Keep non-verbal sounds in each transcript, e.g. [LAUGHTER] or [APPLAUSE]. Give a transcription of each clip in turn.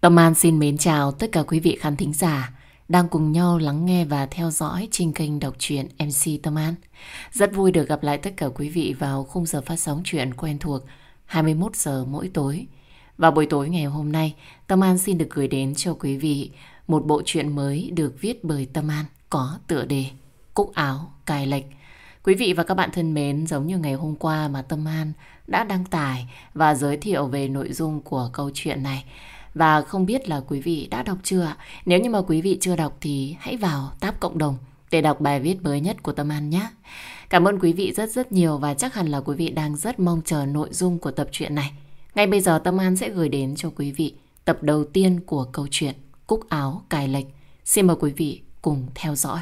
Tâm An xin mến chào tất cả quý vị khán thính giả đang cùng nhau lắng nghe và theo dõi trên kênh đọc truyện MC Tâm An. Rất vui được gặp lại tất cả quý vị vào khung giờ phát sóng truyện quen thuộc 21 giờ mỗi tối. Và buổi tối ngày hôm nay, Tâm An xin được gửi đến cho quý vị một bộ truyện mới được viết bởi Tâm An có tựa đề Cúc áo cài lệch. Quý vị và các bạn thân mến, giống như ngày hôm qua mà Tâm An đã đăng tải và giới thiệu về nội dung của câu chuyện này. Và không biết là quý vị đã đọc chưa? Nếu như mà quý vị chưa đọc thì hãy vào tab cộng đồng để đọc bài viết mới nhất của Tâm An nhé. Cảm ơn quý vị rất rất nhiều và chắc hẳn là quý vị đang rất mong chờ nội dung của tập truyện này. Ngay bây giờ Tâm An sẽ gửi đến cho quý vị tập đầu tiên của câu chuyện Cúc áo cài lệch. Xin mời quý vị cùng theo dõi.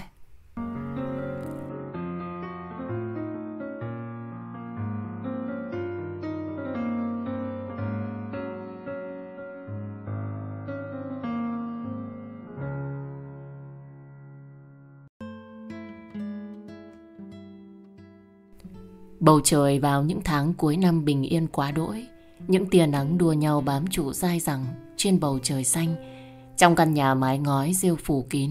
Bầu trời vào những tháng cuối năm bình yên quá đỗi. Những tia nắng đua nhau bám trụ dai dẳng trên bầu trời xanh. Trong căn nhà mái ngói rêu phủ kín,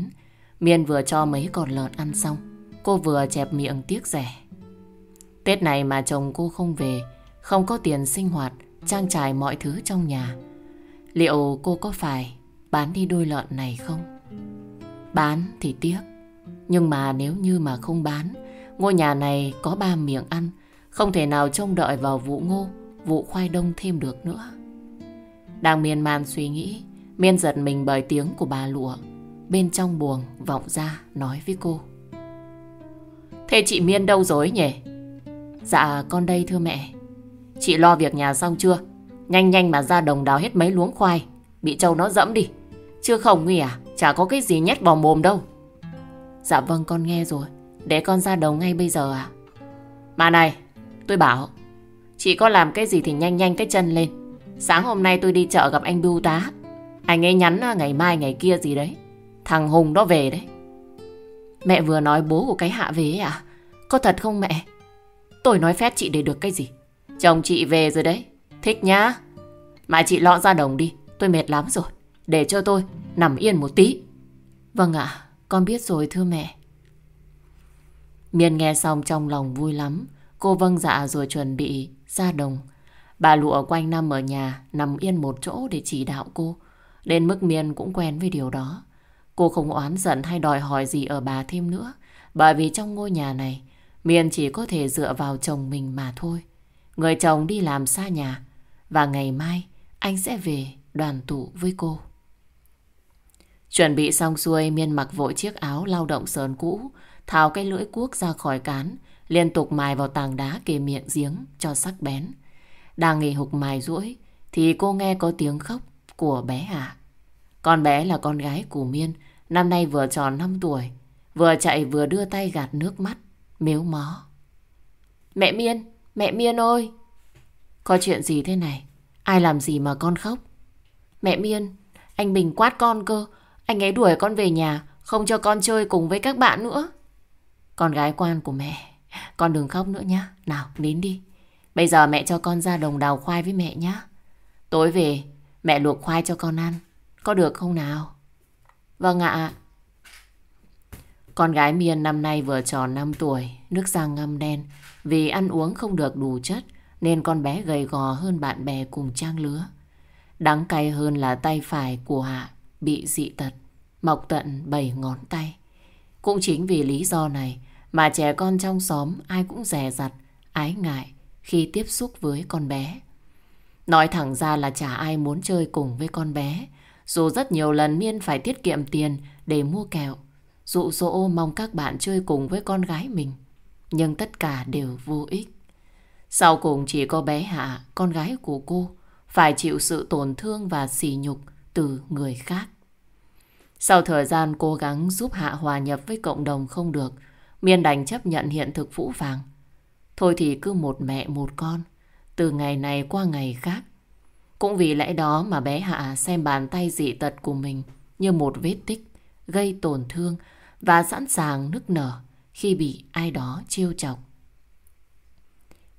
Miên vừa cho mấy con lợn ăn xong. Cô vừa chẹp miệng tiếc rẻ. Tết này mà chồng cô không về, Không có tiền sinh hoạt, Trang trải mọi thứ trong nhà. Liệu cô có phải bán đi đôi lợn này không? Bán thì tiếc, Nhưng mà nếu như mà không bán Ngôi nhà này có ba miệng ăn không thể nào trông đợi vào vụ ngô, vụ khoai đông thêm được nữa. Đang miên man suy nghĩ, miên giật mình bởi tiếng của bà lụa. Bên trong buồng vọng ra nói với cô. Thế chị Miên đâu rồi nhỉ? Dạ con đây thưa mẹ. Chị lo việc nhà xong chưa? Nhanh nhanh mà ra đồng đào hết mấy luống khoai. Bị trâu nó dẫm đi. Chưa không Nguy à? Chả có cái gì nhét vào mồm đâu. Dạ vâng con nghe rồi. Để con ra đồng ngay bây giờ à? Mà này, Tôi bảo Chị có làm cái gì thì nhanh nhanh cái chân lên. Sáng hôm nay tôi đi chợ gặp anh Bưu tá. Anh ấy nhắn à, ngày mai ngày kia gì đấy. Thằng Hùng đó về đấy. Mẹ vừa nói bố của cái hạ về à? Có thật không mẹ? Tôi nói phép chị để được cái gì? Chồng chị về rồi đấy. Thích nhá. Mà chị lọ ra đồng đi. Tôi mệt lắm rồi. Để cho tôi nằm yên một tí. Vâng ạ. Con biết rồi thưa mẹ. Miên nghe xong trong lòng vui lắm Cô vâng dạ rồi chuẩn bị ra đồng. Bà lụa quanh năm ở nhà nằm yên một chỗ để chỉ đạo cô. Đến mức Miên cũng quen với điều đó. Cô không oán giận hay đòi hỏi gì ở bà thêm nữa. Bởi vì trong ngôi nhà này, Miên chỉ có thể dựa vào chồng mình mà thôi. Người chồng đi làm xa nhà. Và ngày mai, anh sẽ về đoàn tụ với cô. Chuẩn bị xong xuôi, Miên mặc vội chiếc áo lao động sờn cũ, tháo cái lưỡi cuốc ra khỏi cán, liên tục mài vào tảng đá kề miệng giếng cho sắc bén. Đang nghỉ hục mài rũi thì cô nghe có tiếng khóc của bé Hạ. Con bé là con gái của Miên, năm nay vừa tròn 5 tuổi, vừa chạy vừa đưa tay gạt nước mắt, mếu mó. Mẹ Miên, mẹ Miên ơi! Có chuyện gì thế này? Ai làm gì mà con khóc? Mẹ Miên, anh Bình quát con cơ, anh ấy đuổi con về nhà, không cho con chơi cùng với các bạn nữa. Con gái quan của mẹ con đừng khóc nữa nhá. Nào, đến đi. Bây giờ mẹ cho con ra đồng đào khoai với mẹ nhá. Tối về, mẹ luộc khoai cho con ăn. Có được không nào? Vâng ạ. Con gái Miên năm nay vừa tròn 5 tuổi, nước da ngâm đen. Vì ăn uống không được đủ chất, nên con bé gầy gò hơn bạn bè cùng trang lứa. Đắng cay hơn là tay phải của Hạ bị dị tật, mọc tận 7 ngón tay. Cũng chính vì lý do này mà trẻ con trong xóm ai cũng rè rặt, ái ngại khi tiếp xúc với con bé. Nói thẳng ra là chả ai muốn chơi cùng với con bé. Dù rất nhiều lần Miên phải tiết kiệm tiền để mua kẹo. Dụ dỗ mong các bạn chơi cùng với con gái mình. Nhưng tất cả đều vô ích. Sau cùng chỉ có bé Hạ, con gái của cô, phải chịu sự tổn thương và sỉ nhục từ người khác. Sau thời gian cố gắng giúp Hạ hòa nhập với cộng đồng không được, Miên đành chấp nhận hiện thực phũ phàng. Thôi thì cứ một mẹ một con, từ ngày này qua ngày khác. Cũng vì lẽ đó mà bé Hạ xem bàn tay dị tật của mình như một vết tích, gây tổn thương và sẵn sàng nức nở khi bị ai đó chiêu chọc.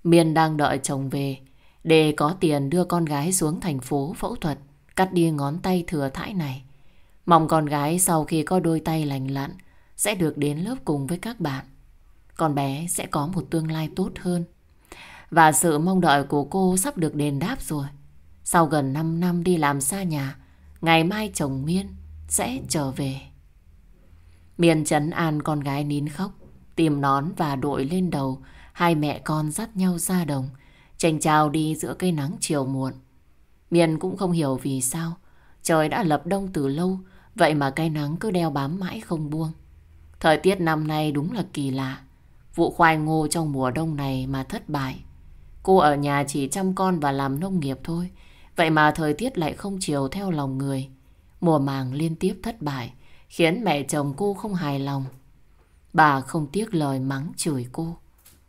Miên đang đợi chồng về để có tiền đưa con gái xuống thành phố phẫu thuật, cắt đi ngón tay thừa thãi này. Mong con gái sau khi có đôi tay lành lặn sẽ được đến lớp cùng với các bạn. Con bé sẽ có một tương lai tốt hơn. Và sự mong đợi của cô sắp được đền đáp rồi. Sau gần 5 năm đi làm xa nhà, ngày mai chồng Miên sẽ trở về. Miên chấn an con gái nín khóc, tìm nón và đội lên đầu, hai mẹ con dắt nhau ra đồng, tranh trao đi giữa cây nắng chiều muộn. Miên cũng không hiểu vì sao, trời đã lập đông từ lâu, vậy mà cây nắng cứ đeo bám mãi không buông. Thời tiết năm nay đúng là kỳ lạ, vụ khoai ngô trong mùa đông này mà thất bại. Cô ở nhà chỉ chăm con và làm nông nghiệp thôi, vậy mà thời tiết lại không chiều theo lòng người. Mùa màng liên tiếp thất bại, khiến mẹ chồng cô không hài lòng. Bà không tiếc lời mắng chửi cô,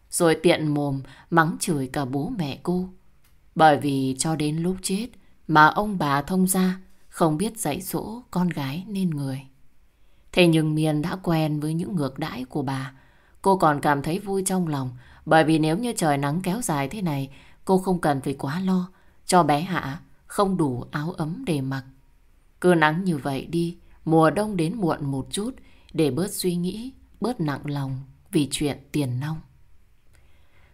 rồi tiện mồm mắng chửi cả bố mẹ cô. Bởi vì cho đến lúc chết mà ông bà thông ra không biết dạy dỗ con gái nên người. Thế nhưng Miên đã quen với những ngược đãi của bà. Cô còn cảm thấy vui trong lòng bởi vì nếu như trời nắng kéo dài thế này cô không cần phải quá lo cho bé Hạ không đủ áo ấm để mặc. Cứ nắng như vậy đi mùa đông đến muộn một chút để bớt suy nghĩ, bớt nặng lòng vì chuyện tiền nong.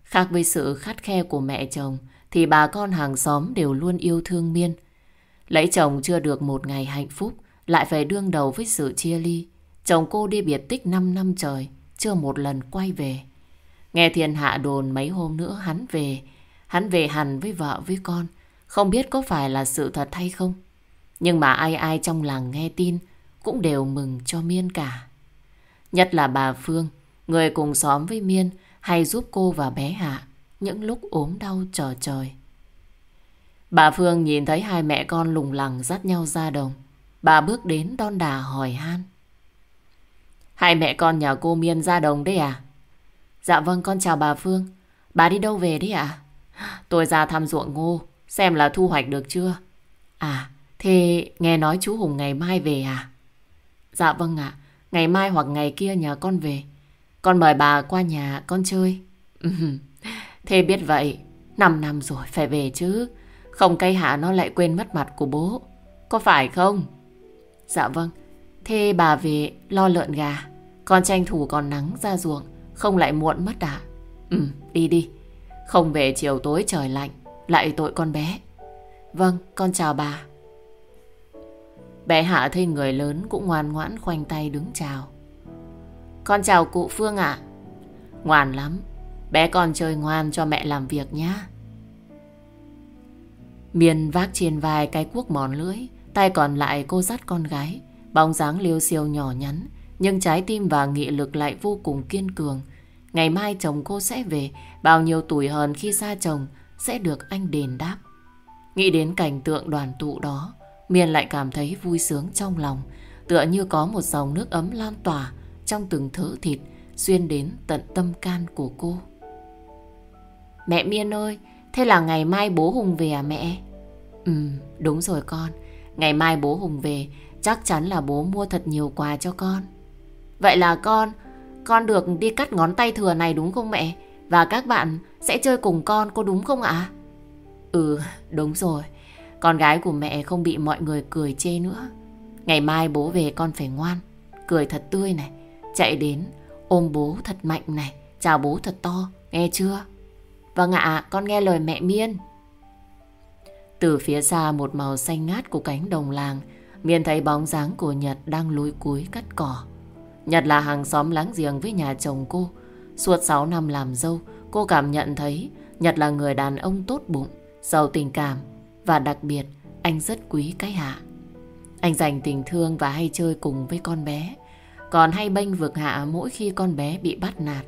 Khác với sự khát khe của mẹ chồng thì bà con hàng xóm đều luôn yêu thương Miên. Lấy chồng chưa được một ngày hạnh phúc lại phải đương đầu với sự chia ly. Chồng cô đi biệt tích 5 năm trời chưa một lần quay về. Nghe thiên hạ đồn mấy hôm nữa hắn về hắn về hẳn với vợ với con không biết có phải là sự thật hay không. Nhưng mà ai ai trong làng nghe tin cũng đều mừng cho Miên cả. Nhất là bà Phương, người cùng xóm với Miên hay giúp cô và bé Hạ những lúc ốm đau chờ trời. Bà Phương nhìn thấy hai mẹ con lùng lẳng dắt nhau ra đồng. Bà bước đến đon đà hỏi han. Hai mẹ con nhà cô Miên ra đồng đấy à? Dạ vâng con chào bà Phương. Bà đi đâu về đấy ạ? Tôi ra thăm ruộng ngô, xem là thu hoạch được chưa. À, thế nghe nói chú Hùng ngày mai về à? Dạ vâng ạ, ngày mai hoặc ngày kia nhà con về. Con mời bà qua nhà con chơi. Thế biết vậy, 5 năm rồi phải về chứ. Không cây hạ nó lại quên mất mặt của bố. Có phải không? Dạ vâng. Thế bà về lo lợn gà. Con tranh thủ còn nắng ra ruộng. Không lại muộn mất à? Ừ, đi đi. Không về chiều tối trời lạnh. Lại tội con bé. Vâng, con chào bà. Bé Hạ thấy người lớn cũng ngoan ngoãn khoanh tay đứng chào. Con chào cụ Phương ạ. Ngoan lắm. Bé con chơi ngoan cho mẹ làm việc nhá. Miên vác trên vai cái cuốc mòn lưỡi, tay còn lại cô dắt con gái, bóng dáng liêu siêu nhỏ nhắn, nhưng trái tim và nghị lực lại vô cùng kiên cường. Ngày mai chồng cô sẽ về, bao nhiêu tuổi hờn khi xa chồng sẽ được anh đền đáp. Nghĩ đến cảnh tượng đoàn tụ đó, Miên lại cảm thấy vui sướng trong lòng, tựa như có một dòng nước ấm lan tỏa trong từng thớ thịt xuyên đến tận tâm can của cô. Mẹ Miên ơi, thế là ngày mai bố Hùng về à mẹ? Ừ, đúng rồi con. Ngày mai bố Hùng về, chắc chắn là bố mua thật nhiều quà cho con. Vậy là con, con được đi cắt ngón tay thừa này đúng không mẹ? Và các bạn sẽ chơi cùng con, có đúng không ạ? Ừ, đúng rồi. Con gái của mẹ không bị mọi người cười chê nữa. Ngày mai bố về con phải ngoan, cười thật tươi này, chạy đến ôm bố thật mạnh này, chào bố thật to, nghe chưa? Vâng ạ, con nghe lời mẹ Miên. Từ phía xa một màu xanh ngát của cánh đồng làng, Miên thấy bóng dáng của Nhật đang lúi cúi cắt cỏ. Nhật là hàng xóm láng giềng với nhà chồng cô. Suốt 6 năm làm dâu, cô cảm nhận thấy Nhật là người đàn ông tốt bụng, giàu tình cảm và đặc biệt anh rất quý cái hạ. Anh dành tình thương và hay chơi cùng với con bé. Còn hay bênh vực hạ mỗi khi con bé bị bắt nạt.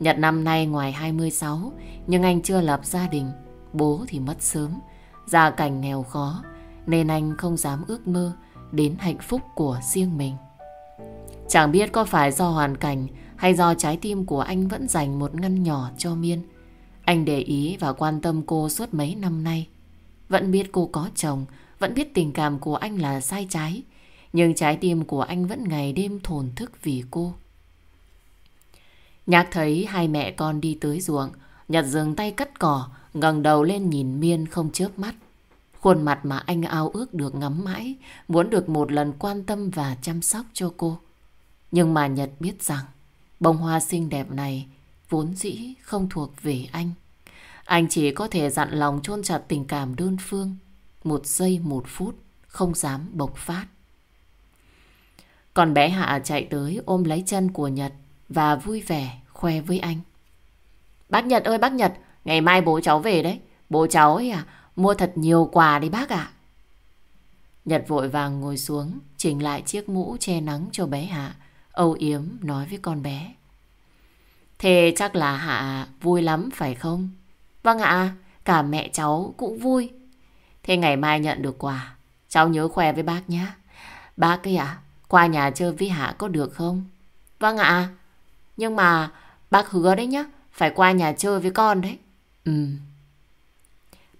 Nhật năm nay ngoài 26 nhưng anh chưa lập gia đình. Bố thì mất sớm. Gia cảnh nghèo khó nên anh không dám ước mơ đến hạnh phúc của riêng mình. Chẳng biết có phải do hoàn cảnh hay do trái tim của anh vẫn dành một ngăn nhỏ cho Miên. Anh để ý và quan tâm cô suốt mấy năm nay. Vẫn biết cô có chồng, vẫn biết tình cảm của anh là sai trái. Nhưng trái tim của anh vẫn ngày đêm thổn thức vì cô. Nhạc thấy hai mẹ con đi tới ruộng, Nhật dừng tay cắt cỏ, ngẩng đầu lên nhìn Miên không chớp mắt. Khuôn mặt mà anh ao ước được ngắm mãi, muốn được một lần quan tâm và chăm sóc cho cô. Nhưng mà Nhật biết rằng, bông hoa xinh đẹp này vốn dĩ không thuộc về anh. Anh chỉ có thể dặn lòng chôn chặt tình cảm đơn phương, một giây một phút, không dám bộc phát. Còn bé Hạ chạy tới ôm lấy chân của Nhật và vui vẻ khoe với anh. Bác Nhật ơi bác Nhật, ngày mai bố cháu về đấy. Bố cháu ấy à, mua thật nhiều quà đi bác ạ. Nhật vội vàng ngồi xuống, chỉnh lại chiếc mũ che nắng cho bé Hạ, âu yếm nói với con bé. Thế chắc là Hạ vui lắm phải không? Vâng ạ, cả mẹ cháu cũng vui. Thế ngày mai nhận được quà, cháu nhớ khoe với bác nhé. Bác ấy à, qua nhà chơi với Hạ có được không? Vâng ạ, nhưng mà bác hứa đấy nhá, phải qua nhà chơi với con đấy. Ừ.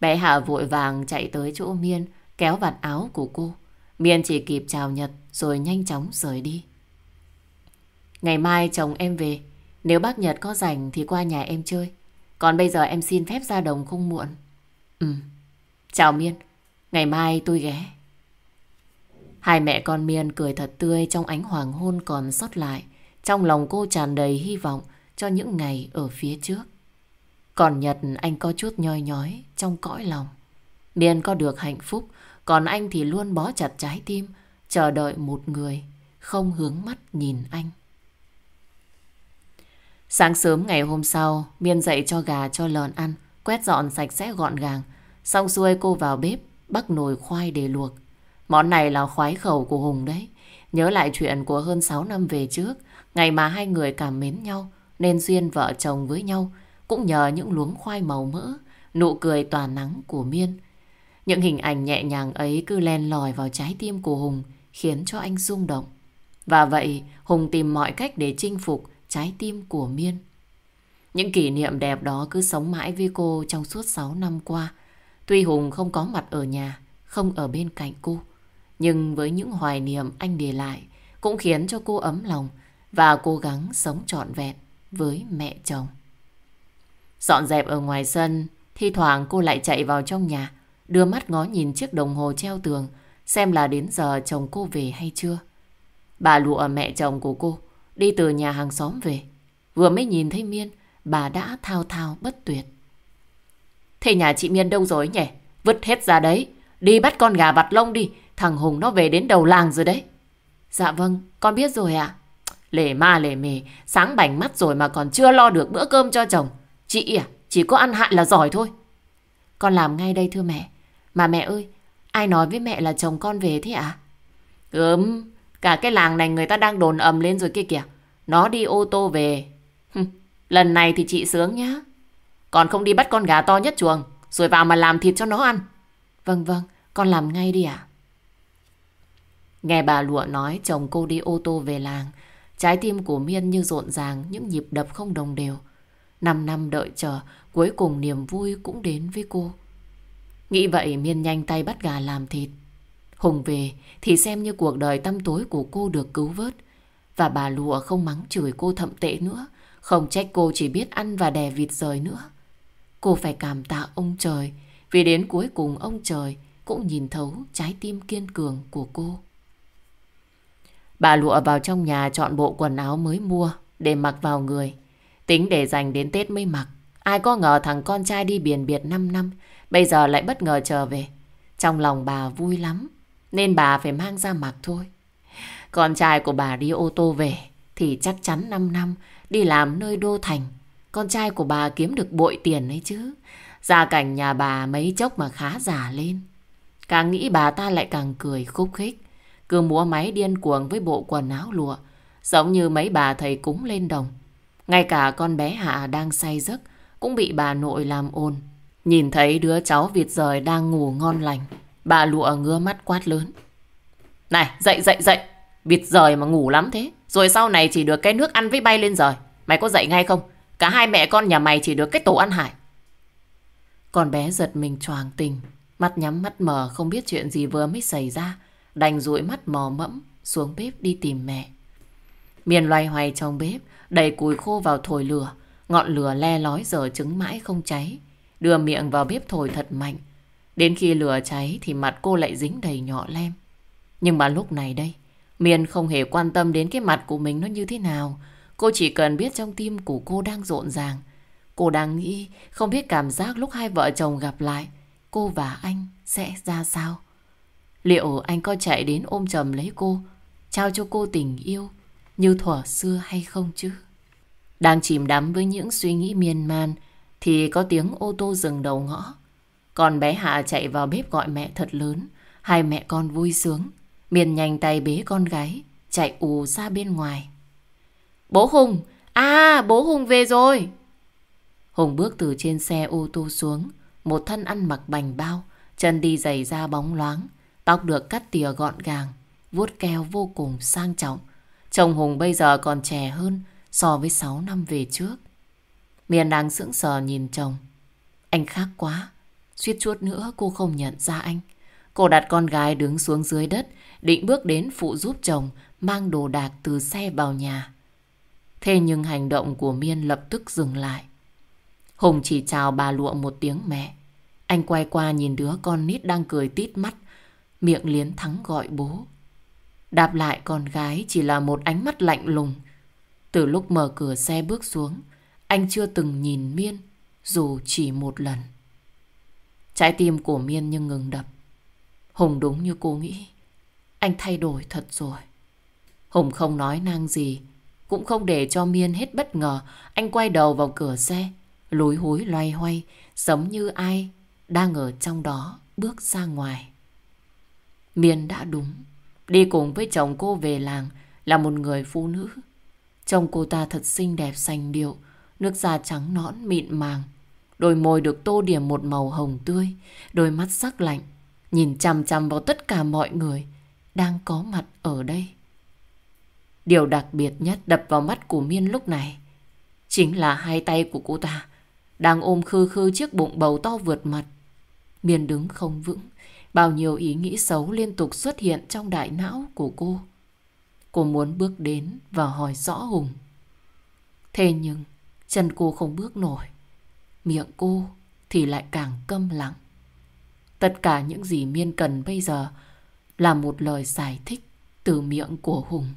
Bé Hạ vội vàng chạy tới chỗ Miên, kéo vạt áo của cô. Miên chỉ kịp chào Nhật rồi nhanh chóng rời đi. Ngày mai chồng em về, nếu bác Nhật có rảnh thì qua nhà em chơi. Còn bây giờ em xin phép ra đồng không muộn. Ừ. Chào Miên, ngày mai tôi ghé. Hai mẹ con Miên cười thật tươi trong ánh hoàng hôn còn sót lại. Trong lòng cô tràn đầy hy vọng cho những ngày ở phía trước. Còn Nhật anh có chút nhoi nhói trong cõi lòng. Miên có được hạnh phúc, còn anh thì luôn bó chặt trái tim, chờ đợi một người, không hướng mắt nhìn anh. Sáng sớm ngày hôm sau, Miên dậy cho gà cho lợn ăn, quét dọn sạch sẽ gọn gàng. Xong xuôi cô vào bếp, bắt nồi khoai để luộc. Món này là khoái khẩu của Hùng đấy. Nhớ lại chuyện của hơn 6 năm về trước, ngày mà hai người cảm mến nhau, nên duyên vợ chồng với nhau, cũng nhờ những luống khoai màu mỡ, nụ cười tỏa nắng của Miên. Những hình ảnh nhẹ nhàng ấy cứ len lỏi vào trái tim của Hùng, khiến cho anh rung động. Và vậy, Hùng tìm mọi cách để chinh phục trái tim của Miên. Những kỷ niệm đẹp đó cứ sống mãi với cô trong suốt 6 năm qua. Tuy Hùng không có mặt ở nhà, không ở bên cạnh cô, nhưng với những hoài niệm anh để lại cũng khiến cho cô ấm lòng và cố gắng sống trọn vẹn với mẹ chồng. Dọn dẹp ở ngoài sân, thi thoảng cô lại chạy vào trong nhà, đưa mắt ngó nhìn chiếc đồng hồ treo tường, xem là đến giờ chồng cô về hay chưa. Bà lụa mẹ chồng của cô đi từ nhà hàng xóm về, vừa mới nhìn thấy Miên, bà đã thao thao bất tuyệt. Thế nhà chị Miên đâu rồi nhỉ? Vứt hết ra đấy, đi bắt con gà vặt lông đi, thằng Hùng nó về đến đầu làng rồi đấy. Dạ vâng, con biết rồi ạ. Lề ma lề mề, sáng bảnh mắt rồi mà còn chưa lo được bữa cơm cho chồng. Chị à, chỉ có ăn hại là giỏi thôi. Con làm ngay đây thưa mẹ. Mà mẹ ơi, ai nói với mẹ là chồng con về thế ạ? À? Ừm, cả cái làng này người ta đang đồn ầm lên rồi kia kìa. Nó đi ô tô về. Lần này thì chị sướng nhá. Còn không đi bắt con gà to nhất chuồng, rồi vào mà làm thịt cho nó ăn. Vâng vâng, con làm ngay đi ạ. Nghe bà lụa nói chồng cô đi ô tô về làng, trái tim của Miên như rộn ràng những nhịp đập không đồng đều. Năm năm đợi chờ, cuối cùng niềm vui cũng đến với cô. Nghĩ vậy Miên nhanh tay bắt gà làm thịt. Hùng về thì xem như cuộc đời tăm tối của cô được cứu vớt. Và bà lụa không mắng chửi cô thậm tệ nữa. Không trách cô chỉ biết ăn và đè vịt rời nữa. Cô phải cảm tạ ông trời vì đến cuối cùng ông trời cũng nhìn thấu trái tim kiên cường của cô. Bà lụa vào trong nhà chọn bộ quần áo mới mua để mặc vào người. Tính để dành đến Tết mới mặc. Ai có ngờ thằng con trai đi biển biệt 5 năm, bây giờ lại bất ngờ trở về. Trong lòng bà vui lắm, nên bà phải mang ra mặc thôi. Con trai của bà đi ô tô về, thì chắc chắn 5 năm đi làm nơi đô thành. Con trai của bà kiếm được bội tiền ấy chứ. Gia cảnh nhà bà mấy chốc mà khá giả lên. Càng nghĩ bà ta lại càng cười khúc khích. Cứ múa máy điên cuồng với bộ quần áo lụa. Giống như mấy bà thầy cúng lên đồng. Ngay cả con bé Hạ đang say giấc cũng bị bà nội làm ồn. Nhìn thấy đứa cháu vịt rời đang ngủ ngon lành. Bà lụa ngứa mắt quát lớn. Này, dậy dậy dậy. Vịt rời mà ngủ lắm thế. Rồi sau này chỉ được cái nước ăn với bay lên rời. Mày có dậy ngay không? Cả hai mẹ con nhà mày chỉ được cái tổ ăn hải. Con bé giật mình choàng tình. Mắt nhắm mắt mở không biết chuyện gì vừa mới xảy ra. Đành dụi mắt mò mẫm xuống bếp đi tìm mẹ. Miền loay hoay trong bếp Đầy củi khô vào thổi lửa Ngọn lửa le lói dở trứng mãi không cháy Đưa miệng vào bếp thổi thật mạnh Đến khi lửa cháy thì mặt cô lại dính đầy nhỏ lem. Nhưng mà lúc này đây, Miên không hề quan tâm đến cái mặt của mình nó như thế nào. Cô chỉ cần biết trong tim của cô đang rộn ràng. Cô đang nghĩ không biết cảm giác lúc hai vợ chồng gặp lại, cô và anh sẽ ra sao. Liệu anh có chạy đến ôm chầm lấy cô, trao cho cô tình yêu như thuở xưa hay không chứ? Đang chìm đắm với những suy nghĩ miên man thì có tiếng ô tô dừng đầu ngõ. Còn bé Hạ chạy vào bếp gọi mẹ thật lớn. Hai mẹ con vui sướng. Miền nhanh tay bế con gái, chạy ù ra bên ngoài. Bố Hùng! À, bố Hùng về rồi! Hùng bước từ trên xe ô tô xuống. Một thân ăn mặc bành bao, chân đi giày da bóng loáng. Tóc được cắt tỉa gọn gàng, vuốt keo vô cùng sang trọng. Chồng Hùng bây giờ còn trẻ hơn so với 6 năm về trước. Miền đang sững sờ nhìn chồng. Anh khác quá. Suýt chút nữa cô không nhận ra anh. Cô đặt con gái đứng xuống dưới đất, định bước đến phụ giúp chồng mang đồ đạc từ xe vào nhà. Thế nhưng hành động của Miên lập tức dừng lại. Hùng chỉ chào bà lụa một tiếng mẹ. Anh quay qua nhìn đứa con nít đang cười tít mắt, miệng liến thắng gọi bố. Đáp lại con gái chỉ là một ánh mắt lạnh lùng. Từ lúc mở cửa xe bước xuống, anh chưa từng nhìn Miên dù chỉ một lần. Trái tim của Miên như ngừng đập. Hùng đúng như cô nghĩ. Anh thay đổi thật rồi. Hùng không nói năng gì. Cũng không để cho Miên hết bất ngờ. Anh quay đầu vào cửa xe. Lối hối loay hoay. Giống như ai đang ở trong đó bước ra ngoài. Miên đã đúng. Đi cùng với chồng cô về làng là một người phụ nữ. Chồng cô ta thật xinh đẹp xanh điệu. Nước da trắng nõn mịn màng. Đôi môi được tô điểm một màu hồng tươi. Đôi mắt sắc lạnh. Nhìn chằm chằm vào tất cả mọi người đang có mặt ở đây. Điều đặc biệt nhất đập vào mắt của Miên lúc này chính là hai tay của cô ta đang ôm khư khư chiếc bụng bầu to vượt mặt. Miên đứng không vững, bao nhiêu ý nghĩ xấu liên tục xuất hiện trong đại não của cô. Cô muốn bước đến và hỏi rõ Hùng. Thế nhưng chân cô không bước nổi, miệng cô thì lại càng câm lặng. Tất cả những gì Miên cần bây giờ là một lời giải thích từ miệng của Hùng.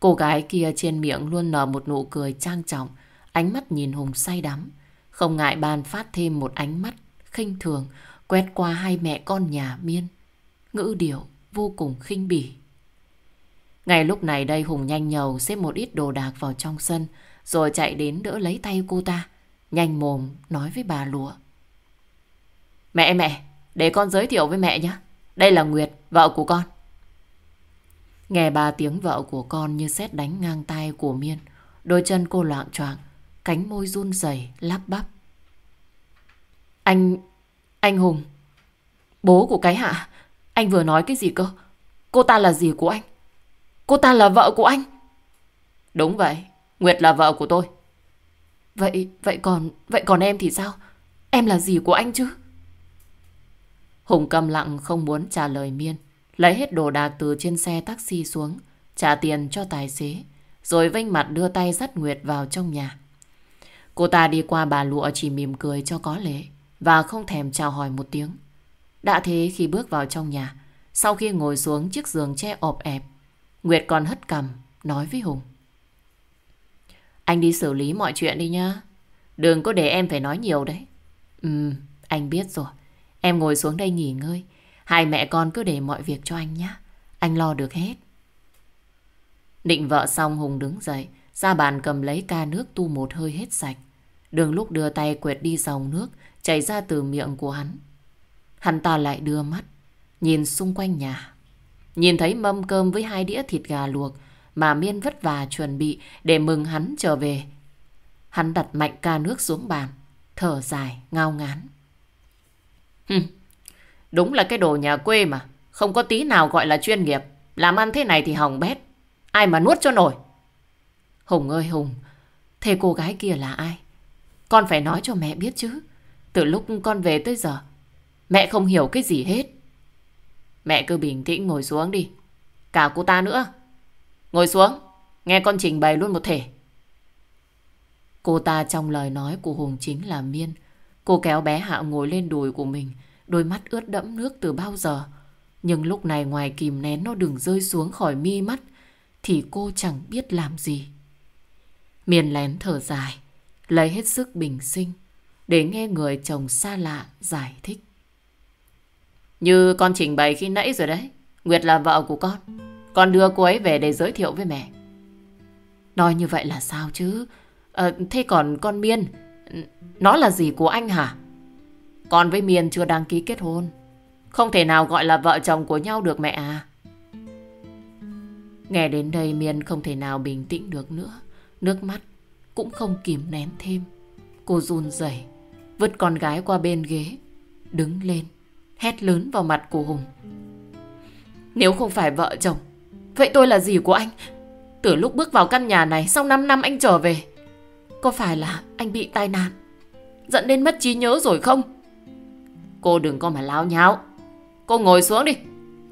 Cô gái kia trên miệng luôn nở một nụ cười trang trọng, ánh mắt nhìn Hùng say đắm, không ngại ban phát thêm một ánh mắt khinh thường quét qua hai mẹ con nhà Miên, ngữ điệu vô cùng khinh bỉ. Ngay lúc này đây Hùng nhanh nhầu xếp một ít đồ đạc vào trong sân, rồi chạy đến đỡ lấy tay cô ta, nhanh mồm nói với bà lụa. Mẹ mẹ, để con giới thiệu với mẹ nhé. Đây là Nguyệt, vợ của con. Nghe ba tiếng vợ của con như sét đánh ngang tay của Miên. Đôi chân cô loạn choạng, cánh môi run rẩy lắp bắp. Anh anh Hùng. Bố của cái hạ. Anh vừa nói cái gì cơ? Cô ta là gì của anh? Cô ta là vợ của anh? Đúng vậy, Nguyệt là vợ của tôi. Vậy, vậy còn, vậy còn em thì sao? Em là gì của anh chứ? Hùng câm lặng không muốn trả lời Miên. Lấy hết đồ đạc từ trên xe taxi xuống, trả tiền cho tài xế, rồi vênh mặt đưa tay dắt Nguyệt vào trong nhà. Cô ta đi qua bà lụa chỉ mỉm cười cho có lễ và không thèm chào hỏi một tiếng. Đã thế khi bước vào trong nhà, sau khi ngồi xuống chiếc giường che ọp ẹp, Nguyệt còn hất cằm nói với Hùng. Anh đi xử lý mọi chuyện đi nhá. Đừng có để em phải nói nhiều đấy. Ừ, anh biết rồi. Em ngồi xuống đây nghỉ ngơi. Hai mẹ con cứ để mọi việc cho anh nhé. Anh lo được hết. Định vợ xong Hùng đứng dậy. Ra bàn cầm lấy ca nước tu một hơi hết sạch. Đường lúc đưa tay quệt đi dòng nước chảy ra từ miệng của hắn. Hắn ta lại đưa mắt, nhìn xung quanh nhà. Nhìn thấy mâm cơm với hai đĩa thịt gà luộc mà Miên vất vả chuẩn bị để mừng hắn trở về. Hắn đặt mạnh ca nước xuống bàn, thở dài, ngao ngán. Đúng là cái đồ nhà quê mà. Không có tí nào gọi là chuyên nghiệp. Làm ăn thế này thì hỏng bét. Ai mà nuốt cho nổi. Hùng ơi Hùng. Thế cô gái kia là ai? Con phải nói cho mẹ biết chứ. Từ lúc con về tới giờ. Mẹ không hiểu cái gì hết. Mẹ cứ bình tĩnh ngồi xuống đi. Cả cô ta nữa. Ngồi xuống. Nghe con trình bày luôn một thể. Cô ta trong lời nói của Hùng chính là Miên. Cô kéo bé Hạ ngồi lên đùi của mình, đôi mắt ướt đẫm nước từ bao giờ. Nhưng lúc này ngoài kìm nén nó đừng rơi xuống khỏi mi mắt, thì cô chẳng biết làm gì. miên lén thở dài, lấy hết sức bình sinh, để nghe người chồng xa lạ giải thích. Như con trình bày khi nãy rồi đấy, Nguyệt là vợ của con. Con đưa cô ấy về để giới thiệu với mẹ. Nói như vậy là sao chứ? À, thế còn con Miên, nó là gì của anh hả? Con với Miên chưa đăng ký kết hôn. Không thể nào gọi là vợ chồng của nhau được mẹ à. Nghe đến đây Miên không thể nào bình tĩnh được nữa. Nước mắt cũng không kìm nén thêm. Cô run rẩy vứt con gái qua bên ghế, đứng lên, hét lớn vào mặt của Hùng. Nếu không phải vợ chồng, vậy tôi là gì của anh? Từ lúc bước vào căn nhà này sau 5 năm anh trở về, có phải là anh bị tai nạn, dẫn đến mất trí nhớ rồi không? Cô đừng có mà lao nháo. Cô ngồi xuống đi,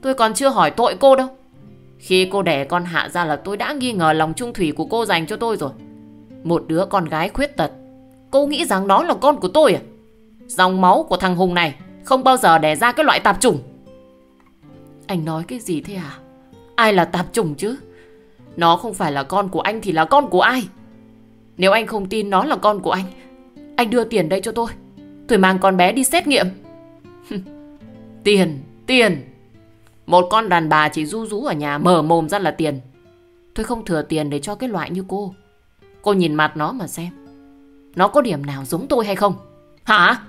tôi còn chưa hỏi tội cô đâu. Khi cô đẻ con hạ ra là tôi đã nghi ngờ lòng trung thủy của cô dành cho tôi rồi. Một đứa con gái khuyết tật. Cô nghĩ rằng đó là con của tôi à? Dòng máu của thằng Hùng này không bao giờ đẻ ra cái loại tạp chủng. Anh nói cái gì thế à? Ai là tạp chủng chứ? Nó không phải là con của anh thì là con của ai? Nếu anh không tin nó là con của anh, anh đưa tiền đây cho tôi. Tôi mang con bé đi xét nghiệm. [LAUGHS] tiền, tiền. Một con đàn bà chỉ ru rú ở nhà mở mồm ra là tiền. Tôi không thừa tiền để cho cái loại như cô. Cô nhìn mặt nó mà xem. Nó có điểm nào giống tôi hay không? Hả?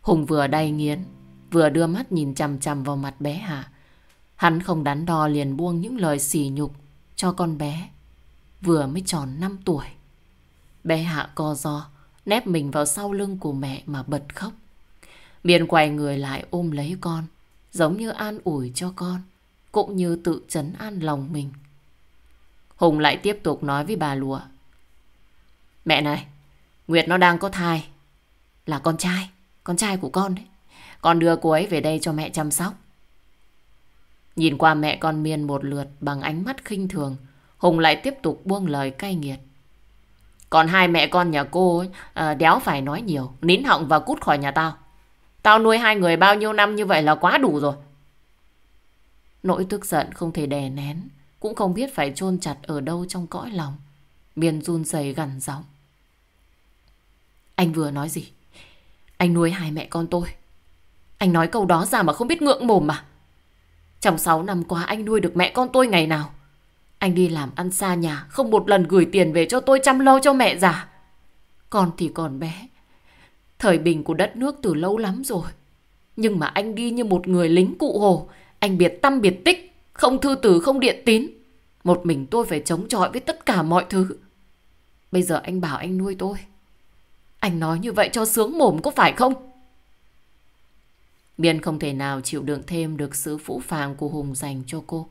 Hùng vừa đay nghiến, vừa đưa mắt nhìn chằm chằm vào mặt bé Hạ. Hắn không đắn đo liền buông những lời sỉ nhục cho con bé. Vừa mới tròn 5 tuổi. Bé Hạ co do, nép mình vào sau lưng của mẹ mà bật khóc. Miền quay người lại ôm lấy con, giống như an ủi cho con, cũng như tự chấn an lòng mình. Hùng lại tiếp tục nói với bà lùa. Mẹ này, Nguyệt nó đang có thai, là con trai, con trai của con đấy. Con đưa cô ấy về đây cho mẹ chăm sóc. Nhìn qua mẹ con Miên một lượt bằng ánh mắt khinh thường, Hùng lại tiếp tục buông lời cay nghiệt. Còn hai mẹ con nhà cô ấy, à, đéo phải nói nhiều, nín họng và cút khỏi nhà tao. Tao nuôi hai người bao nhiêu năm như vậy là quá đủ rồi. Nỗi tức giận không thể đè nén, cũng không biết phải chôn chặt ở đâu trong cõi lòng. Miên run rẩy gằn giọng. Anh vừa nói gì? Anh nuôi hai mẹ con tôi. Anh nói câu đó ra mà không biết ngượng mồm mà. Trong 6 năm qua anh nuôi được mẹ con tôi ngày nào? Anh đi làm ăn xa nhà, không một lần gửi tiền về cho tôi chăm lo cho mẹ già. Con thì còn bé. Thời bình của đất nước từ lâu lắm rồi. Nhưng mà anh đi như một người lính cụ hồ. Anh biệt tâm biệt tích, không thư từ không điện tín. Một mình tôi phải chống chọi với tất cả mọi thứ. Bây giờ anh bảo anh nuôi tôi. Anh nói như vậy cho sướng mồm có phải không? Biên không thể nào chịu đựng thêm được sự phũ phàng của Hùng dành cho cô.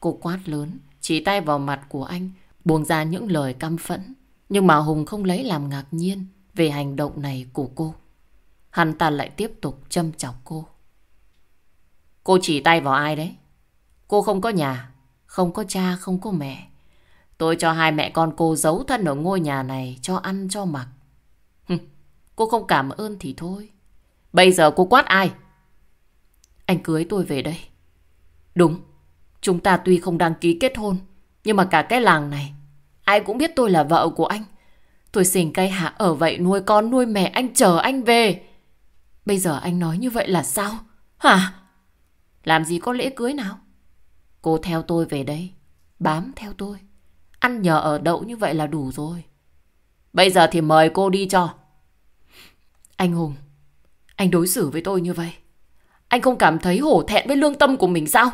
Cô quát lớn, chỉ tay vào mặt của anh, buông ra những lời căm phẫn. Nhưng mà Hùng không lấy làm ngạc nhiên về hành động này của cô. Hắn ta lại tiếp tục châm chọc cô. Cô chỉ tay vào ai đấy? Cô không có nhà, không có cha, không có mẹ. Tôi cho hai mẹ con cô giấu thân ở ngôi nhà này cho ăn cho mặc cô không cảm ơn thì thôi. Bây giờ cô quát ai? Anh cưới tôi về đây. Đúng, chúng ta tuy không đăng ký kết hôn, nhưng mà cả cái làng này, ai cũng biết tôi là vợ của anh. Tôi xin cây hạ ở vậy nuôi con nuôi mẹ anh chờ anh về. Bây giờ anh nói như vậy là sao? Hả? Làm gì có lễ cưới nào? Cô theo tôi về đây, bám theo tôi. Ăn nhờ ở đậu như vậy là đủ rồi. Bây giờ thì mời cô đi cho. Anh Hùng, anh đối xử với tôi như vậy. Anh không cảm thấy hổ thẹn với lương tâm của mình sao?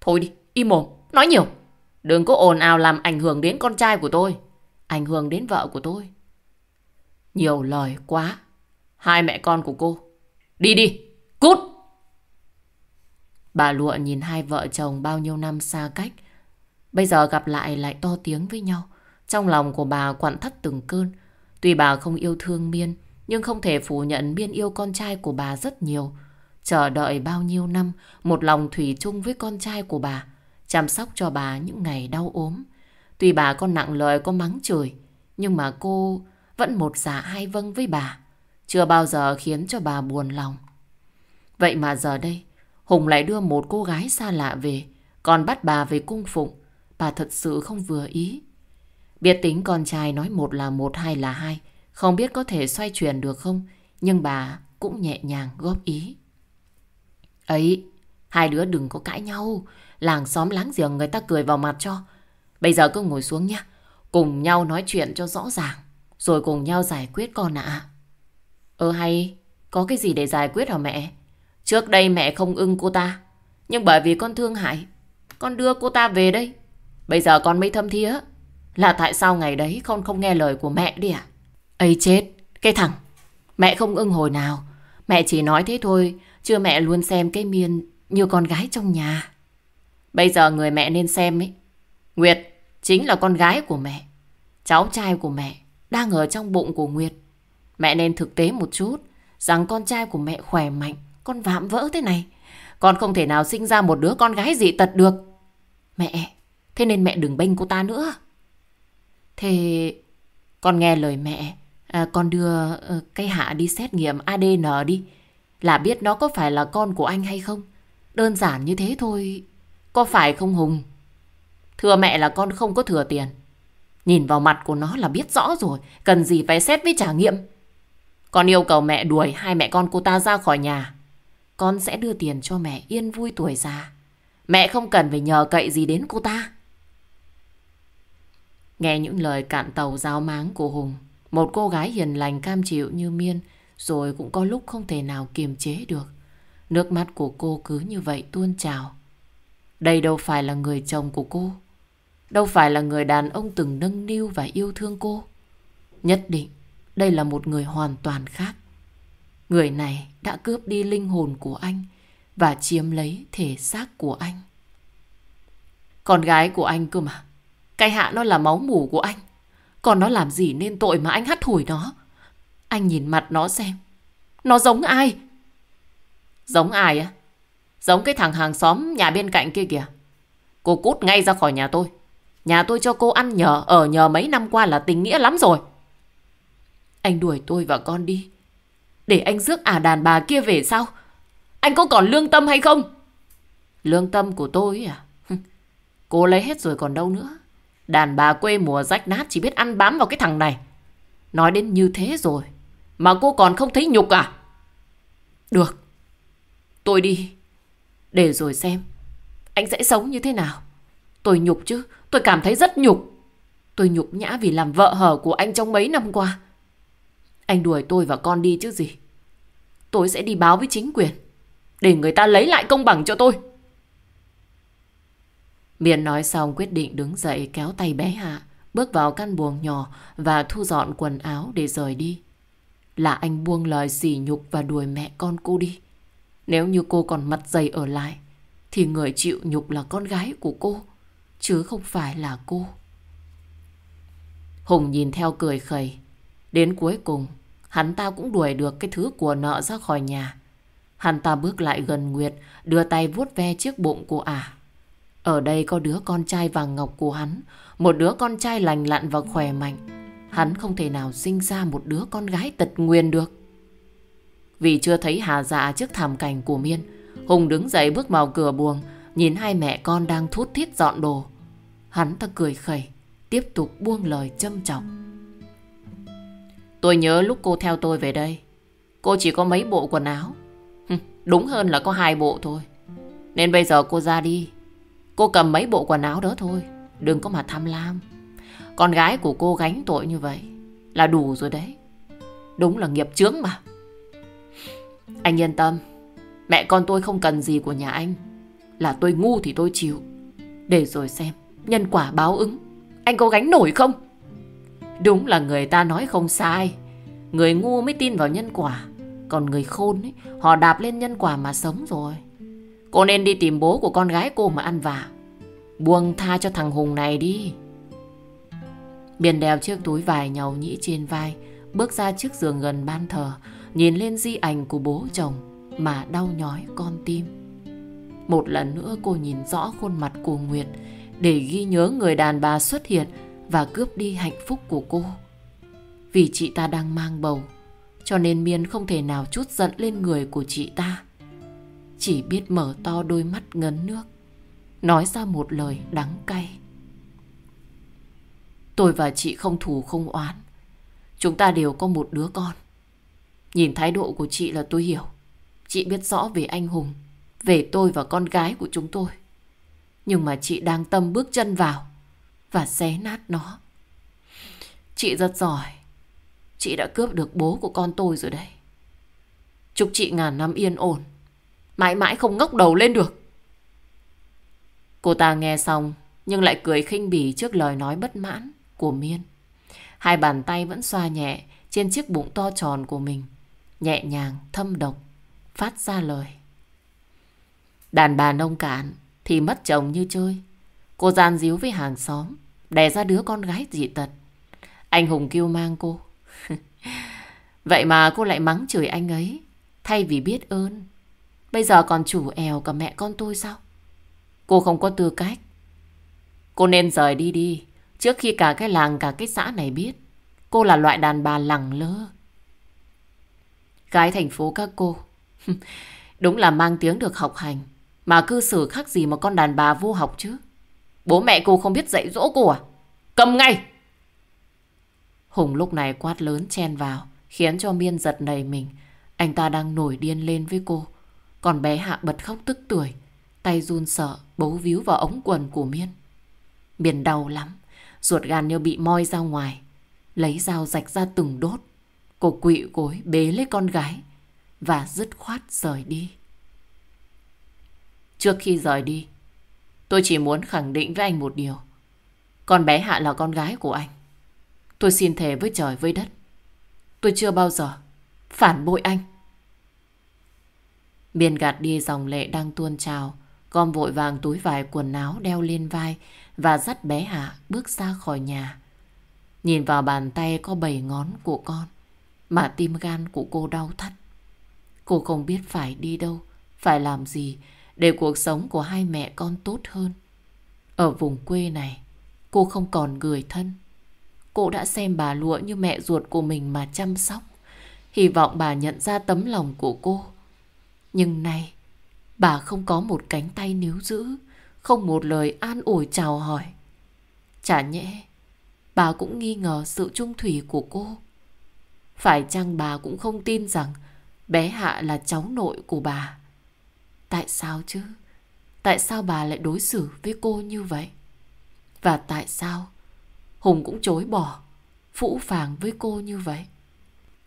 Thôi đi, im mồm, nói nhiều. Đừng có ồn ào làm ảnh hưởng đến con trai của tôi. Ảnh hưởng đến vợ của tôi. Nhiều lời quá. Hai mẹ con của cô. Đi đi, cút! Bà lụa nhìn hai vợ chồng bao nhiêu năm xa cách. Bây giờ gặp lại lại to tiếng với nhau. Trong lòng của bà quặn thắt từng cơn. Tuy bà không yêu thương Miên, nhưng không thể phủ nhận biên yêu con trai của bà rất nhiều. Chờ đợi bao nhiêu năm, một lòng thủy chung với con trai của bà, chăm sóc cho bà những ngày đau ốm. Tuy bà có nặng lời có mắng chửi, nhưng mà cô vẫn một dạ hai vâng với bà. Chưa bao giờ khiến cho bà buồn lòng. Vậy mà giờ đây, Hùng lại đưa một cô gái xa lạ về, còn bắt bà về cung phụng. Bà thật sự không vừa ý. Biết tính con trai nói một là một, hai là hai. Không biết có thể xoay chuyển được không, nhưng bà cũng nhẹ nhàng góp ý. Ấy, hai đứa đừng có cãi nhau. Làng xóm láng giềng người ta cười vào mặt cho. Bây giờ cứ ngồi xuống nhé. Cùng nhau nói chuyện cho rõ ràng. Rồi cùng nhau giải quyết con ạ. À. Ơ hay, có cái gì để giải quyết hả mẹ? Trước đây mẹ không ưng cô ta. Nhưng bởi vì con thương hại, con đưa cô ta về đây. Bây giờ con mới thâm thía. Là tại sao ngày đấy con không nghe lời của mẹ đi à? Ấy chết, cái thằng. Mẹ không ưng hồi nào. Mẹ chỉ nói thế thôi, chưa mẹ luôn xem cái miên như con gái trong nhà. Bây giờ người mẹ nên xem ấy. Nguyệt chính là con gái của mẹ. Cháu trai của mẹ đang ở trong bụng của Nguyệt. Mẹ nên thực tế một chút rằng con trai của mẹ khỏe mạnh, con vạm vỡ thế này. Con không thể nào sinh ra một đứa con gái dị tật được. Mẹ, thế nên mẹ đừng bênh cô ta nữa. Thế con nghe lời mẹ, à, con đưa ờ, cái hạ đi xét nghiệm ADN đi. Là biết nó có phải là con của anh hay không. Đơn giản như thế thôi. Có phải không Hùng? Thưa mẹ là con không có thừa tiền. Nhìn vào mặt của nó là biết rõ rồi. Cần gì phải xét với trả nghiệm. Con yêu cầu mẹ đuổi hai mẹ con cô ta ra khỏi nhà. Con sẽ đưa tiền cho mẹ yên vui tuổi già. Mẹ không cần phải nhờ cậy gì đến cô ta. Nghe những lời cạn tàu giao máng của Hùng, một cô gái hiền lành cam chịu như Miên, rồi cũng có lúc không thể nào kiềm chế được. Nước mắt của cô cứ như vậy tuôn trào. Đây đâu phải là người chồng của cô. Đâu phải là người đàn ông từng nâng niu và yêu thương cô. Nhất định đây là một người hoàn toàn khác. Người này đã cướp đi linh hồn của anh và chiếm lấy thể xác của anh. Con gái của anh cơ mà. Cái hạ nó là máu mủ của anh. Còn nó làm gì nên tội mà anh hắt hủi nó. Anh nhìn mặt nó xem. Nó giống ai? Giống ai á? Giống cái thằng hàng xóm nhà bên cạnh kia kìa. Cô cút ngay ra khỏi nhà tôi. Nhà tôi cho cô ăn nhờ, ở nhờ mấy năm qua là tình nghĩa lắm rồi. Anh đuổi tôi và con đi. Để anh rước à đàn bà kia về sao? Anh có còn lương tâm hay không? Lương tâm của tôi à? [LAUGHS] Cô lấy hết rồi còn đâu nữa. Đàn bà quê mùa rách nát chỉ biết ăn bám vào cái thằng này. Nói đến như thế rồi. Mà cô còn không thấy nhục à? Được. Tôi đi. Để rồi xem. Anh sẽ sống như thế nào? Tôi nhục chứ. Tôi cảm thấy rất nhục. Tôi nhục nhã vì làm vợ hở của anh trong mấy năm qua. Anh đuổi tôi và con đi chứ gì. Tôi sẽ đi báo với chính quyền. Để người ta lấy lại công bằng cho tôi. Miền nói xong quyết định đứng dậy kéo tay bé Hạ, bước vào căn buồng nhỏ và thu dọn quần áo để rời đi. Là anh buông lời sỉ nhục và đuổi mẹ con cô đi. Nếu như cô còn mặt dày ở lại, thì người chịu nhục là con gái của cô, chứ không phải là cô. Hùng nhìn theo cười khẩy. Đến cuối cùng, hắn ta cũng đuổi được cái thứ của nợ ra khỏi nhà. Hắn ta bước lại gần Nguyệt, đưa tay vuốt ve chiếc bụng của ả. À. Ở đây có đứa con trai vàng ngọc của hắn, một đứa con trai lành lặn và khỏe mạnh. Hắn không thể nào sinh ra một đứa con gái tật nguyền được. Vì chưa thấy Hà Dạ trước thảm cảnh của Miên, Hùng đứng dậy bước vào cửa buồng, nhìn hai mẹ con đang thút thít dọn đồ. Hắn ta cười khẩy, tiếp tục buông lời châm trọng. Tôi nhớ lúc cô theo tôi về đây, cô chỉ có mấy bộ quần áo. Đúng hơn là có hai bộ thôi. Nên bây giờ cô ra đi, Cô cầm mấy bộ quần áo đó thôi Đừng có mà tham lam. Con gái của cô gánh tội như vậy Là đủ rồi đấy. Đúng là nghiệp chướng mà. Anh yên tâm Mẹ con tôi không cần gì của nhà anh. Là tôi ngu thì tôi chịu. Để rồi xem Nhân quả báo ứng Anh có gánh nổi không? Đúng là người ta nói không sai. Người ngu mới tin vào nhân quả Còn người khôn ấy, Họ đạp lên nhân quả mà sống rồi. Cô nên đi tìm bố của con gái cô mà ăn vạ. Buông tha cho thằng Hùng này đi. Biển đèo chiếc túi vải nhầu nhĩ trên vai, bước ra trước giường gần ban thờ, nhìn lên di ảnh của bố chồng mà đau nhói con tim. Một lần nữa cô nhìn rõ khuôn mặt của Nguyệt để ghi nhớ người đàn bà xuất hiện và cướp đi hạnh phúc của cô. Vì chị ta đang mang bầu Cho nên Miên không thể nào chút giận lên người của chị ta chỉ biết mở to đôi mắt ngấn nước, Nói ra một lời đắng cay. Tôi và chị không thù không oán, Chúng ta đều có một đứa con. Nhìn thái độ của chị là tôi hiểu, Chị biết rõ về anh Hùng, Về tôi và con gái của chúng tôi. Nhưng mà chị đang tâm bước chân vào Và xé nát nó. Chị rất giỏi, Chị đã cướp được bố của con tôi rồi đấy. Chúc chị ngàn năm yên ổn. Mãi mãi không ngóc đầu lên được. Cô ta nghe xong Nhưng lại cười khinh bỉ trước lời nói bất mãn Của Miên. Hai bàn tay vẫn xoa nhẹ Trên chiếc bụng to tròn của mình Nhẹ nhàng, thâm độc Phát ra lời. Đàn bà nông cạn Thì mất chồng như chơi. Cô gian díu với hàng xóm Đẻ ra đứa con gái dị tật. Anh Hùng kêu mang cô. [LAUGHS] Vậy mà cô lại mắng chửi anh ấy Thay vì biết ơn Bây giờ còn chủ èo cả mẹ con tôi sao? Cô không có tư cách. Cô nên rời đi đi, Trước khi cả cái làng, cả cái xã này biết. Cô là loại đàn bà lẳng lơ. Gái thành phố các cô, [LAUGHS] Đúng là mang tiếng được học hành. Mà cư xử khác gì mà con đàn bà vô học chứ? Bố mẹ cô không biết dạy dỗ cô à? Cầm ngay! Hùng lúc này quát lớn chen vào, Khiến cho Miên giật nảy mình. Anh ta đang nổi điên lên với cô. Còn bé Hạ bật khóc tức tuổi, Tay run sợ bấu víu vào ống quần của Miên. Miên đau lắm, Ruột gan như bị moi ra ngoài, Lấy dao rạch ra từng đốt. Cô quỵ gối bế lấy con gái Và dứt khoát rời đi. Trước khi rời đi, Tôi chỉ muốn khẳng định với anh một điều. Con bé Hạ là con gái của anh. Tôi xin thề với trời với đất, Tôi chưa bao giờ phản bội anh. Biên gạt đi dòng lệ đang tuôn trào. Con vội vàng túi vải quần áo đeo lên vai Và dắt bé Hạ bước ra khỏi nhà. Nhìn vào bàn tay có bảy ngón của con, Mà tim gan của cô đau thắt. Cô không biết phải đi đâu, Phải làm gì Để cuộc sống của hai mẹ con tốt hơn. Ở vùng quê này, Cô không còn người thân. Cô đã xem bà lụa như mẹ ruột của mình mà chăm sóc. Hy vọng bà nhận ra tấm lòng của cô. Nhưng nay Bà không có một cánh tay níu giữ, Không một lời an ủi chào hỏi. Chả nhẽ, Bà cũng nghi ngờ sự trung thủy của cô. Phải chăng bà cũng không tin rằng Bé Hạ là cháu nội của bà? Tại sao chứ? Tại sao bà lại đối xử với cô như vậy? Và tại sao Hùng cũng chối bỏ, Phũ phàng với cô như vậy?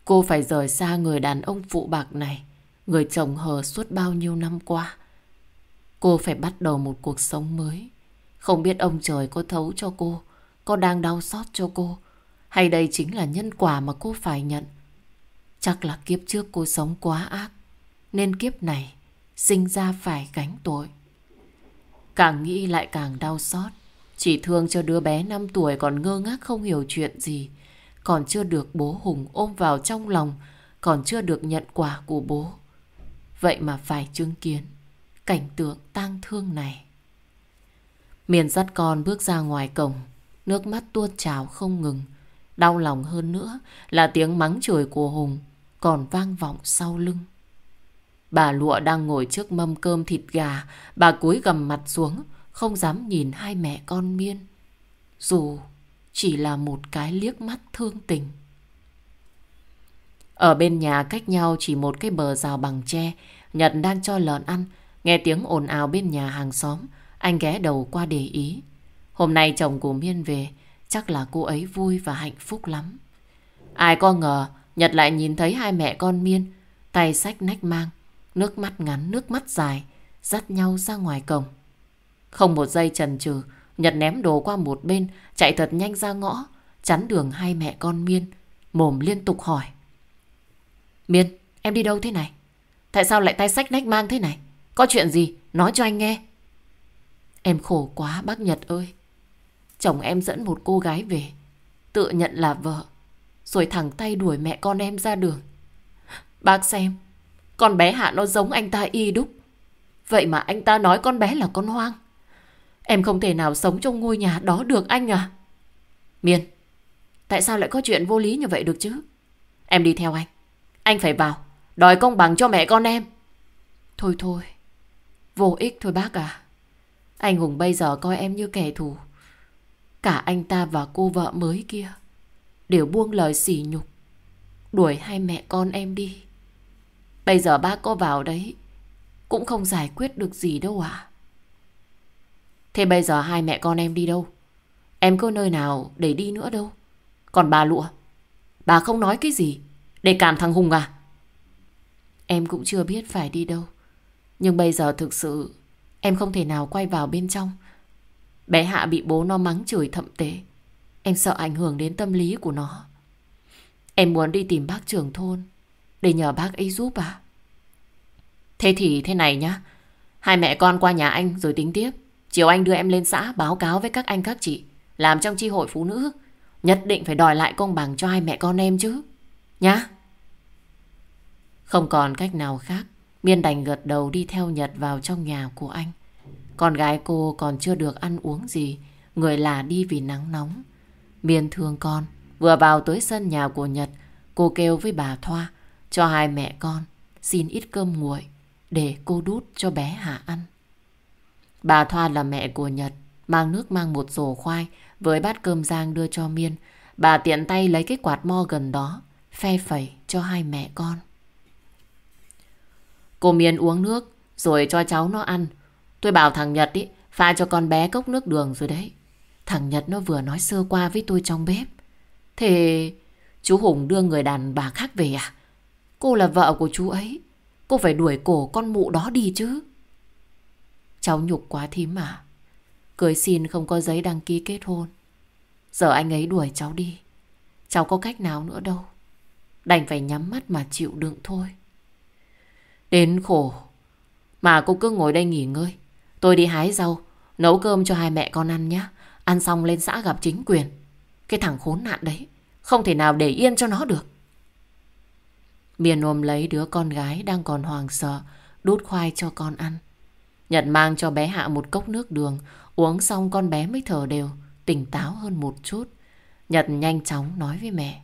Cô phải rời xa người đàn ông phụ bạc này Người chồng hờ suốt bao nhiêu năm qua. Cô phải bắt đầu một cuộc sống mới. Không biết ông trời có thấu cho cô, Có đang đau xót cho cô, Hay đây chính là nhân quả mà cô phải nhận. Chắc là kiếp trước cô sống quá ác, Nên kiếp này Sinh ra phải gánh tội. Càng nghĩ lại càng đau xót. Chỉ thương cho đứa bé 5 tuổi còn ngơ ngác không hiểu chuyện gì, Còn chưa được bố Hùng ôm vào trong lòng, Còn chưa được nhận quả của bố. Vậy mà phải chứng kiến cảnh tượng tang thương này. Miền dắt con bước ra ngoài cổng, nước mắt tuôn trào không ngừng. Đau lòng hơn nữa là tiếng mắng chửi của Hùng còn vang vọng sau lưng. Bà lụa đang ngồi trước mâm cơm thịt gà, bà cúi gầm mặt xuống, không dám nhìn hai mẹ con miên. Dù chỉ là một cái liếc mắt thương tình. Ở bên nhà cách nhau chỉ một cái bờ rào bằng tre, Nhật đang cho lợn ăn, nghe tiếng ồn ào bên nhà hàng xóm, anh ghé đầu qua để ý. Hôm nay chồng của Miên về, chắc là cô ấy vui và hạnh phúc lắm. Ai có ngờ, Nhật lại nhìn thấy hai mẹ con Miên, tay sách nách mang, nước mắt ngắn, nước mắt dài, dắt nhau ra ngoài cổng. Không một giây chần chừ, Nhật ném đồ qua một bên, chạy thật nhanh ra ngõ, chắn đường hai mẹ con Miên, mồm liên tục hỏi. Miên, em đi đâu thế này? Tại sao lại tay sách nách mang thế này? Có chuyện gì? Nói cho anh nghe. Em khổ quá bác Nhật ơi. Chồng em dẫn một cô gái về. Tự nhận là vợ. Rồi thẳng tay đuổi mẹ con em ra đường. Bác xem. Con bé Hạ nó giống anh ta y đúc. Vậy mà anh ta nói con bé là con hoang. Em không thể nào sống trong ngôi nhà đó được anh à. Miên. Tại sao lại có chuyện vô lý như vậy được chứ? Em đi theo anh. Anh phải vào. Đòi công bằng cho mẹ con em. Thôi thôi. Vô ích thôi bác à. Anh Hùng bây giờ coi em như kẻ thù. Cả anh ta và cô vợ mới kia đều buông lời sỉ nhục. Đuổi hai mẹ con em đi. Bây giờ bác có vào đấy cũng không giải quyết được gì đâu à. Thế bây giờ hai mẹ con em đi đâu? Em có nơi nào để đi nữa đâu? Còn bà lụa, bà không nói cái gì để cản thằng Hùng à? Em cũng chưa biết phải đi đâu. Nhưng bây giờ thực sự, em không thể nào quay vào bên trong. Bé Hạ bị bố nó mắng chửi thậm tệ. Em sợ ảnh hưởng đến tâm lý của nó. Em muốn đi tìm bác trưởng thôn để nhờ bác ấy giúp à? Thế thì thế này nhá. Hai mẹ con qua nhà anh rồi tính tiếp. Chiều anh đưa em lên xã báo cáo với các anh các chị. Làm trong chi hội phụ nữ. Nhất định phải đòi lại công bằng cho hai mẹ con em chứ. Nhá. Không còn cách nào khác. Miên đành gật đầu đi theo Nhật vào trong nhà của anh. Con gái cô còn chưa được ăn uống gì. Người là đi vì nắng nóng. Miên thương con. Vừa vào tới sân nhà của Nhật. Cô kêu với bà Thoa. Cho hai mẹ con xin ít cơm nguội để cô đút cho bé hà ăn. Bà Thoa là mẹ của Nhật, mang nước mang một rổ khoai với bát cơm rang đưa cho Miên. Bà tiện tay lấy cái quạt mo gần đó, phe phẩy cho hai mẹ con. Cô Miên uống nước, rồi cho cháu nó ăn. Tôi bảo thằng Nhật ý, pha cho con bé cốc nước đường rồi đấy. Thằng Nhật nó vừa nói sơ qua với tôi trong bếp. Thế chú Hùng đưa người đàn bà khác về à? Cô là vợ của chú ấy. Cô phải đuổi cổ con mụ đó đi chứ. Cháu nhục quá thím mà. Cưới xin không có giấy đăng ký kết hôn. Giờ anh ấy đuổi cháu đi. Cháu có cách nào nữa đâu. Đành phải nhắm mắt mà chịu đựng thôi. Đến khổ. Mà cô cứ ngồi đây nghỉ ngơi. Tôi đi hái rau, nấu cơm cho hai mẹ con ăn nhé. Ăn xong lên xã gặp chính quyền. Cái thằng khốn nạn đấy, không thể nào để yên cho nó được. Miền ôm lấy đứa con gái đang còn hoàng sợ, đút khoai cho con ăn. Nhật mang cho bé Hạ một cốc nước đường, uống xong con bé mới thở đều, tỉnh táo hơn một chút. Nhật nhanh chóng nói với mẹ.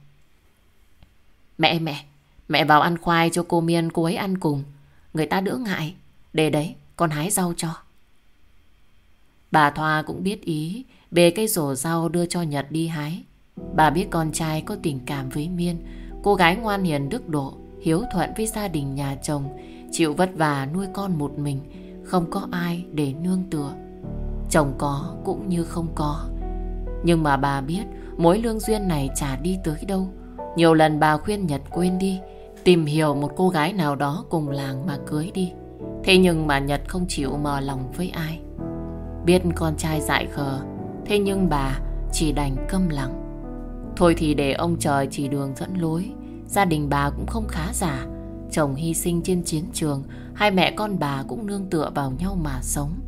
Mẹ mẹ, mẹ vào ăn khoai cho cô Miên cô ấy ăn cùng. Người ta đỡ ngại. Để đấy, con hái rau cho. Bà Thoa cũng biết ý, bề cây rổ rau đưa cho Nhật đi hái. Bà biết con trai có tình cảm với Miên, cô gái ngoan hiền đức độ, hiếu thuận với gia đình nhà chồng, chịu vất vả nuôi con một mình, không có ai để nương tựa. Chồng có cũng như không có. Nhưng mà bà biết mối lương duyên này chả đi tới đâu. Nhiều lần bà khuyên Nhật quên đi, tìm hiểu một cô gái nào đó cùng làng mà cưới đi. Thế nhưng mà Nhật không chịu mờ lòng với ai. Biết con trai dại khờ, thế nhưng bà chỉ đành câm lặng. Thôi thì để ông trời chỉ đường dẫn lối, gia đình bà cũng không khá giả. Chồng hy sinh trên chiến trường, hai mẹ con bà cũng nương tựa vào nhau mà sống.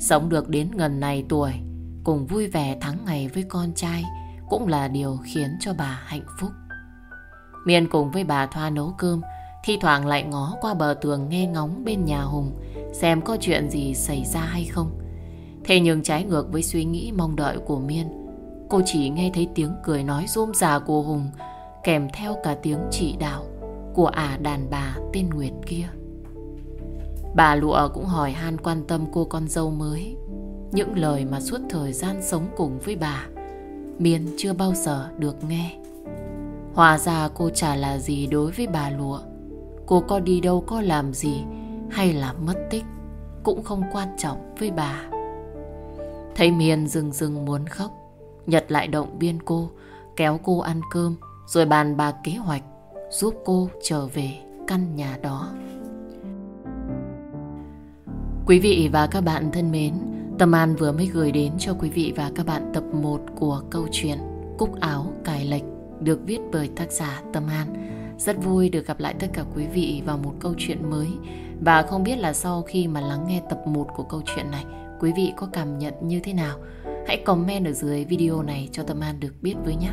Sống được đến gần này tuổi, cùng vui vẻ tháng ngày với con trai cũng là điều khiến cho bà hạnh phúc. Miên cùng với bà Thoa nấu cơm, thi thoảng lại ngó qua bờ tường nghe ngóng bên nhà Hùng xem có chuyện gì xảy ra hay không. Thế nhưng trái ngược với suy nghĩ mong đợi của Miên, cô chỉ nghe thấy tiếng cười nói rôm rà của Hùng kèm theo cả tiếng chỉ đạo của ả đàn bà tên Nguyệt kia. Bà Lụa cũng hỏi han quan tâm cô con dâu mới. Những lời mà suốt thời gian sống cùng với bà, Miên chưa bao giờ được nghe. Hòa ra cô chả là gì đối với bà Lụa. Cô có đi đâu có làm gì hay là mất tích cũng không quan trọng với bà. Thấy Miên rừng rừng muốn khóc, Nhật lại động viên cô, kéo cô ăn cơm rồi bàn bạc kế hoạch giúp cô trở về căn nhà đó. Quý vị và các bạn thân mến, Tâm An vừa mới gửi đến cho quý vị và các bạn tập 1 của câu chuyện Cúc áo cài lệch được viết bởi tác giả Tâm An. Rất vui được gặp lại tất cả quý vị vào một câu chuyện mới và không biết là sau khi mà lắng nghe tập 1 của câu chuyện này, quý vị có cảm nhận như thế nào? Hãy comment ở dưới video này cho Tâm An được biết với nhé.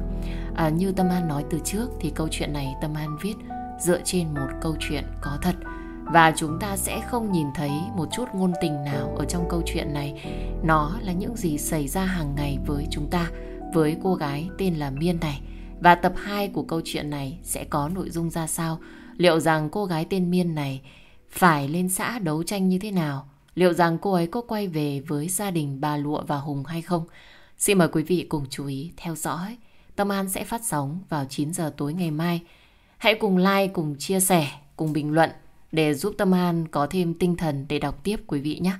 À, như Tâm An nói từ trước thì câu chuyện này Tâm An viết dựa trên một câu chuyện có thật và chúng ta sẽ không nhìn thấy một chút ngôn tình nào ở trong câu chuyện này. Nó là những gì xảy ra hàng ngày với chúng ta, với cô gái tên là Miên này. Và tập 2 của câu chuyện này sẽ có nội dung ra sao? Liệu rằng cô gái tên Miên này phải lên xã đấu tranh như thế nào? Liệu rằng cô ấy có quay về với gia đình bà Lụa và Hùng hay không? Xin mời quý vị cùng chú ý theo dõi. Tâm An sẽ phát sóng vào 9 giờ tối ngày mai. Hãy cùng like, cùng chia sẻ, cùng bình luận để giúp Tâm An có thêm tinh thần để đọc tiếp quý vị nhé.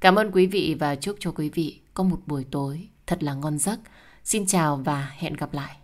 Cảm ơn quý vị và chúc cho quý vị có một buổi tối thật là ngon giấc. Xin chào và hẹn gặp lại.